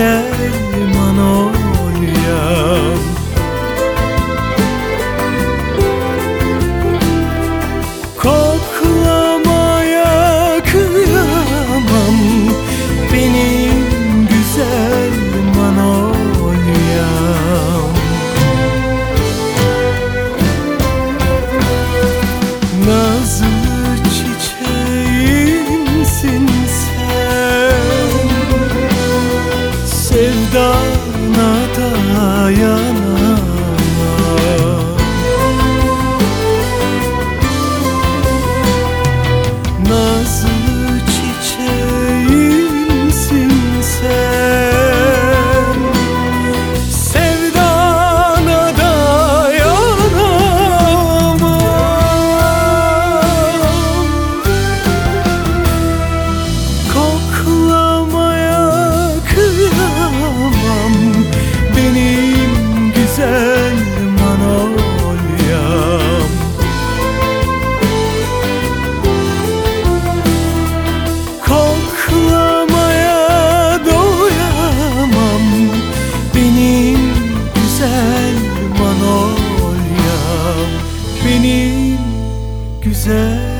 이제 güzel